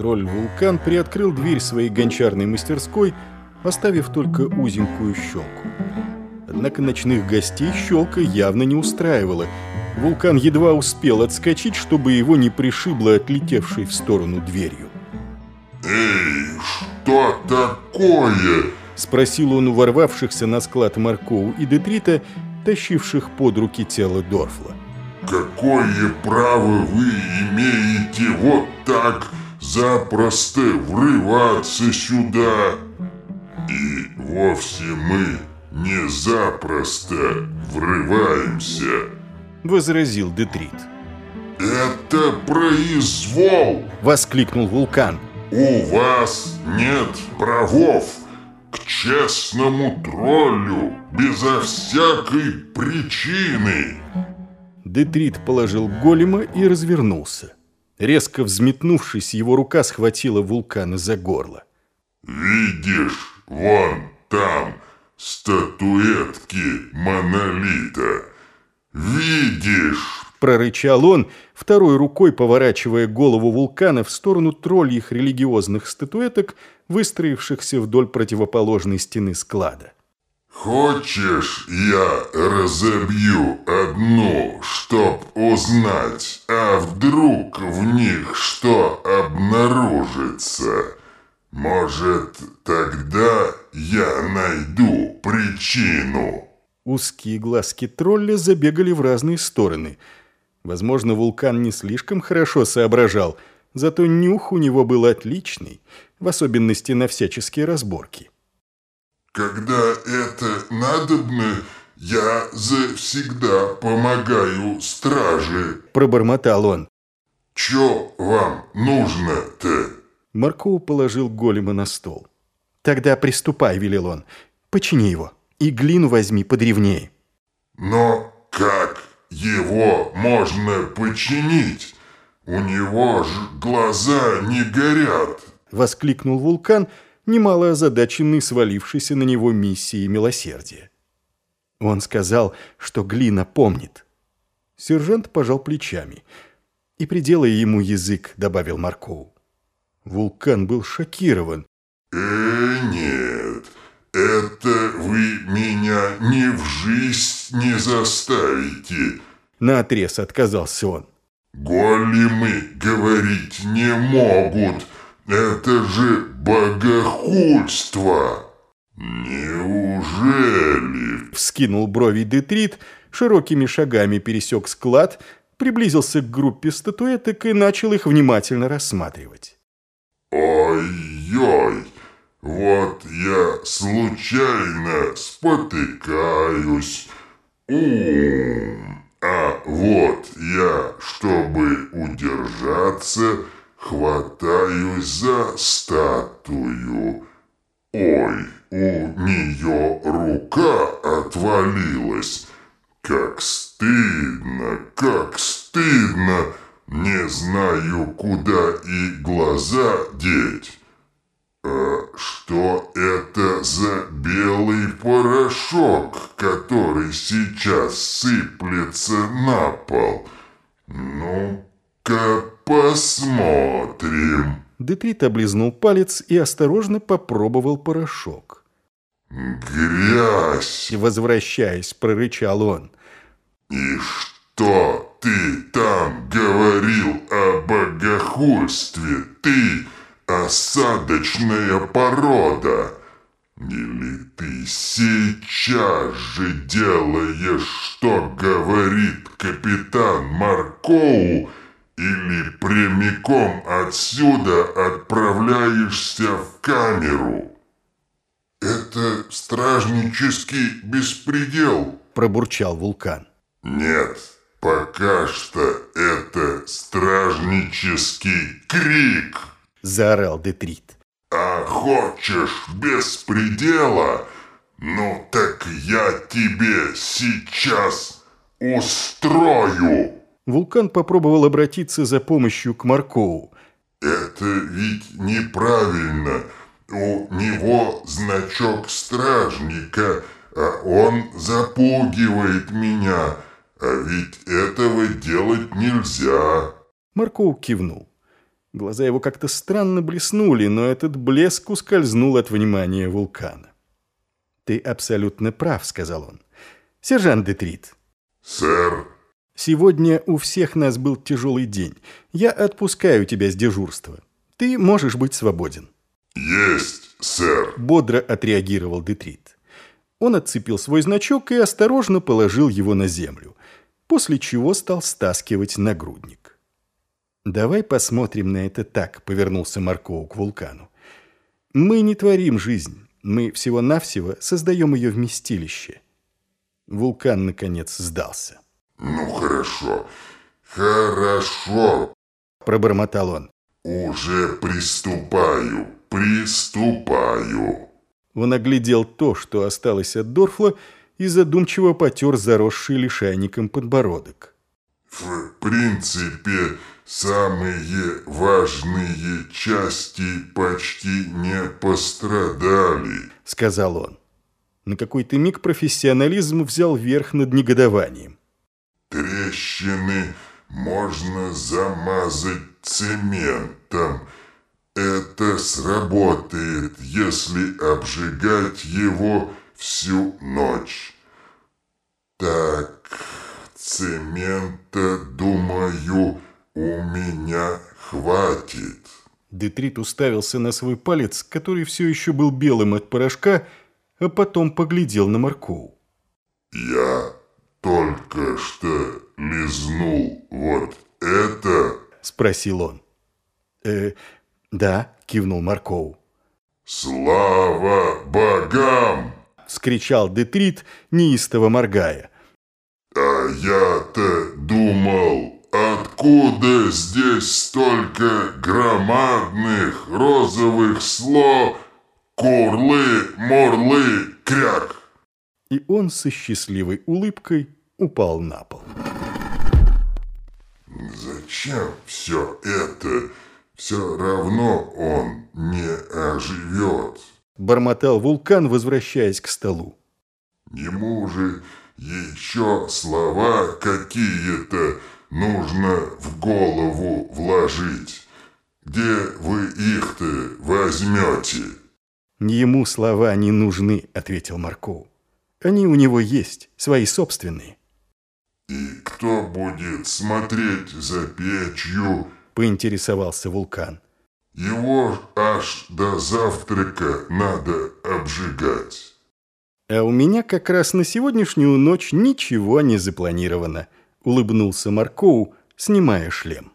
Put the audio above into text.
Тролль-вулкан приоткрыл дверь своей гончарной мастерской, оставив только узенькую щелку. Однако ночных гостей щелка явно не устраивала. Вулкан едва успел отскочить, чтобы его не пришибло отлетевшей в сторону дверью. «Эй, что такое?» Спросил он у ворвавшихся на склад Маркоу и Детрита, тащивших под руки тело Дорфла. «Какое право вы имеете вот так запросто врываться сюда? И вовсе мы не запросто врываемся!» Возразил Детрит. «Это произвол!» Воскликнул Вулкан. «У вас нет правов!» к честному троллю безо всякой причины. Детрит положил голема и развернулся. Резко взметнувшись, его рука схватила вулкана за горло. «Видишь, вон там статуэтки монолита. Видишь?» Прорычал он, второй рукой поворачивая голову вулкана в сторону тролльих религиозных статуэток, выстроившихся вдоль противоположной стены склада. «Хочешь, я разобью одну, чтоб узнать, а вдруг в них что обнаружится? Может, тогда я найду причину?» Узкие глазки тролля забегали в разные стороны. Возможно, вулкан не слишком хорошо соображал, зато нюх у него был отличный, в особенности на всяческие разборки. Когда это надобно, я завсегда помогаю страже. Пробормотал он. Чё вам нужно-то? Марков положил голема на стол. «Тогда приступай», — велел он. «Почини его и глину возьми подревнее». «Но как его можно починить? У него же глаза не горят!» — воскликнул вулкан, немало озадаченный свалившейся на него миссией милосердия. Он сказал, что глина помнит. Сержант пожал плечами. «И приделай ему язык», — добавил Маркоу. Вулкан был шокирован. «Э, нет, это вы меня ни в жизнь не заставите», — наотрез отказался он. «Големы говорить не могут, это же богохульство!» «Неужели?» Вскинул брови Детрит, широкими шагами пересек склад, приблизился к группе статуэток и начал их внимательно рассматривать. «Ой-ой, вот я случайно спотыкаюсь. Ум, а вот я, чтобы удержаться, хватаюсь за статую. Ой, у нее рука отвалилась. Как стыдно, как стыдно. Не знаю, куда и глаза деть. А что это за белый порошок, который сейчас сыплется на пол? Ну-ка посмотрим. Детрит облизнул палец и осторожно попробовал порошок. «Грязь!» Возвращаясь, прорычал он. «И что ты там говорил о богохульстве? Ты осадочная порода!» Или ты сейчас же делаешь, что говорит капитан Маркоу, или прямиком отсюда отправляешься в камеру?» «Это стражнический беспредел», – пробурчал вулкан. «Нет, пока что это стражнический крик», – заорал Детрит. «А хочешь беспредела? Ну так я тебе сейчас устрою!» Вулкан попробовал обратиться за помощью к Маркову. «Это ведь неправильно. У него значок стражника, а он запугивает меня. А ведь этого делать нельзя». Марков кивнул. Глаза его как-то странно блеснули, но этот блеск ускользнул от внимания вулкана. «Ты абсолютно прав», — сказал он. «Сержант Детрит». «Сэр». «Сегодня у всех нас был тяжелый день. Я отпускаю тебя с дежурства. Ты можешь быть свободен». «Есть, сэр», — бодро отреагировал Детрит. Он отцепил свой значок и осторожно положил его на землю, после чего стал стаскивать нагрудник. «Давай посмотрим на это так», — повернулся Маркоу к вулкану. «Мы не творим жизнь, мы всего-навсего создаем ее вместилище». Вулкан, наконец, сдался. «Ну, хорошо, хорошо», — пробормотал он. «Уже приступаю, приступаю». Он оглядел то, что осталось от Дорфла, и задумчиво потер заросший лишайником подбородок. «В принципе, самые важные части почти не пострадали», — сказал он. На какой-то миг профессионализм взял верх над негодованием. «Трещины можно замазать цементом», это сработает, если обжигать его всю ночь. Так, цемента, думаю, у меня хватит. Детрит уставился на свой палец, который все еще был белым от порошка, а потом поглядел на Маркову. «Я только что лизнул вот это?» – спросил он. «Э, «Да», — кивнул Маркоу. «Слава богам!» — скричал Детрит, неистово моргая. «А я-то думал, откуда здесь столько громадных розовых слов курлы, морлы, кряк!» И он со счастливой улыбкой упал на пол. «Зачем все это?» все равно он не оживет. Бормотал вулкан, возвращаясь к столу. Ему же еще слова какие-то нужно в голову вложить. Где вы их-то возьмете? Ему слова не нужны, ответил Марков. Они у него есть, свои собственные. И кто будет смотреть за печью, – поинтересовался вулкан. «Его аж до завтрака надо обжигать». «А у меня как раз на сегодняшнюю ночь ничего не запланировано», – улыбнулся Маркоу, снимая шлем.